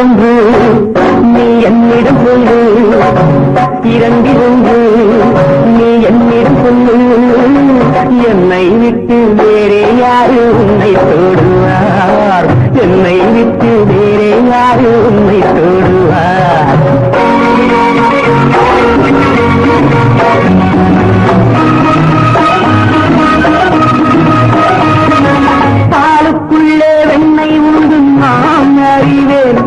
ஒன்று நீ என்னிடம் சொல்லு. இரண்டி ஒன்று நீ என்னிடம் சொல்லு. என்னை விட்டு வேறே யாரு உன்னை தொடுவார்? என்னை விட்டு வேறே யாரு உன்னை தொடுவார்? பாலுக்குள்ளே வெண்ணை உண்டு நான் அறிவேன்.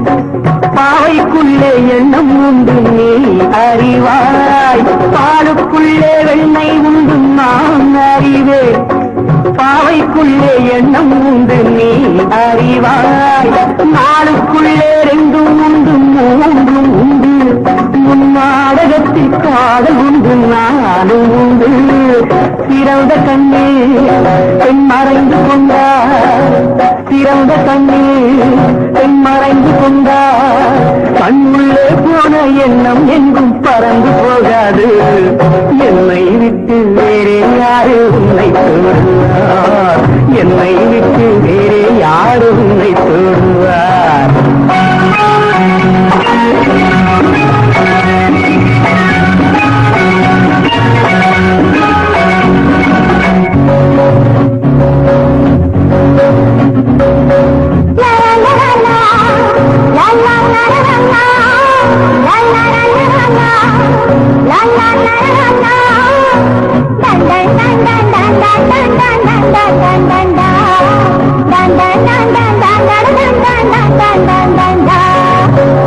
பாவைக்குள்ளே எண்ணம் உண்டு நீ அறிவாய். பாலுக்குள்ளே வெண்ணை உண்டு நான் அறிவே பாவைக்குள்ளே எண்ணம் உண்டு நீ அறிவாய். நாளுக்குள்ளே ரெண்டும் உண்டு மூன்றும் உண்டு. உன் நாடகத்தில் காதல் உண்டு நானும் உண்டு. சிறந்த கண்ணே பெண் மறைந்து கொண்டார். சிறந்த கண்ணே பெண் மறைந்து கொண்டார். கண்ணுள்ளே போன எண்ணம் எங்கும் பறந்து போகாது. என்னை விட்டு வேறே யாரும்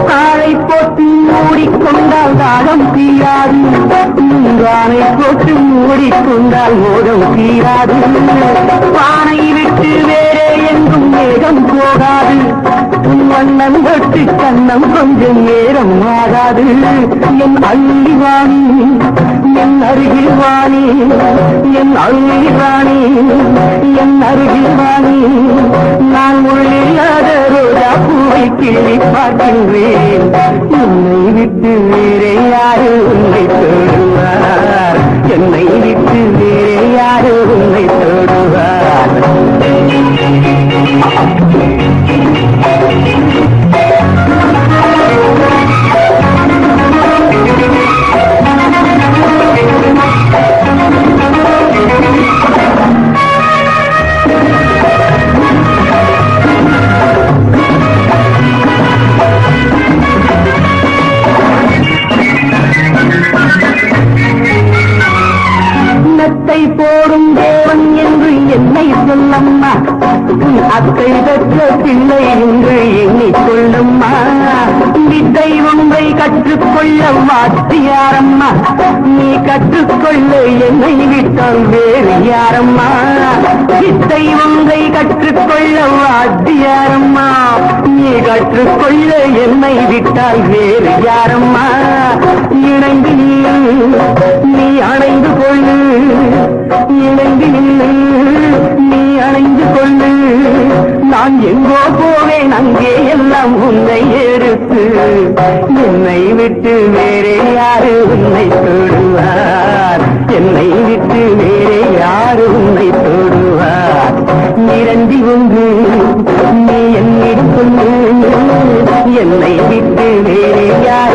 காலை போட்டு மூடிக்கொண்டால் தாகம் தீராது. மூன்றானை போட்டு மூடிக்கொண்டால் மோகம் தீராது. பானை விட்டு வேறே எங்கும் வேகம் போகாது. உன் வண்ணம் தொட்டு கண்ணம் கொஞ்சம் நேரம் ஆகாது. என் அள்ளி வாணி என் அருகில் வாணி என் அள்ளி வாணி என் அருகில் வாணி. நான் உள்ளில்லாத ரோஜா பூவை கிள்ளி பார்க்கின்றேன். என்னை விட்டு வேறே யாரு உன்னை சொல்லுவார் என்னை போடும் தேவன் என்று என்னை சொல்லம்மா. உன் அத்தை பெற்ற பிள்ளை என்று எண்ணி சொல்லம்மா. வித்தை ஒன்றை கற்றுக்கொள்ள வாத்தியாரம்மா. நீ கற்றுக்கொள்ள என்னை விட்டால் வேறு யாரம்மா. வித்தை ஒன்றை கற்றுக்கொள்ள வாத்தியாரம்மா. நீ கற்றுக்கொள்ள என்னை விட்டால் வேறு யாரம்மா. இணைந்து நீ எங்கோ போவேன் அங்கே எல்லாம் உன்னை எடுத்து. என்னை விட்டு வேறே யாரு உன்னை தொடுவார்? என்னை விட்டு வேறே யாரு உன்னை தொடுவார்? நிரஞ்சி உண்டு நீ என்னிடம் என்னை விட்டு வேறே யார்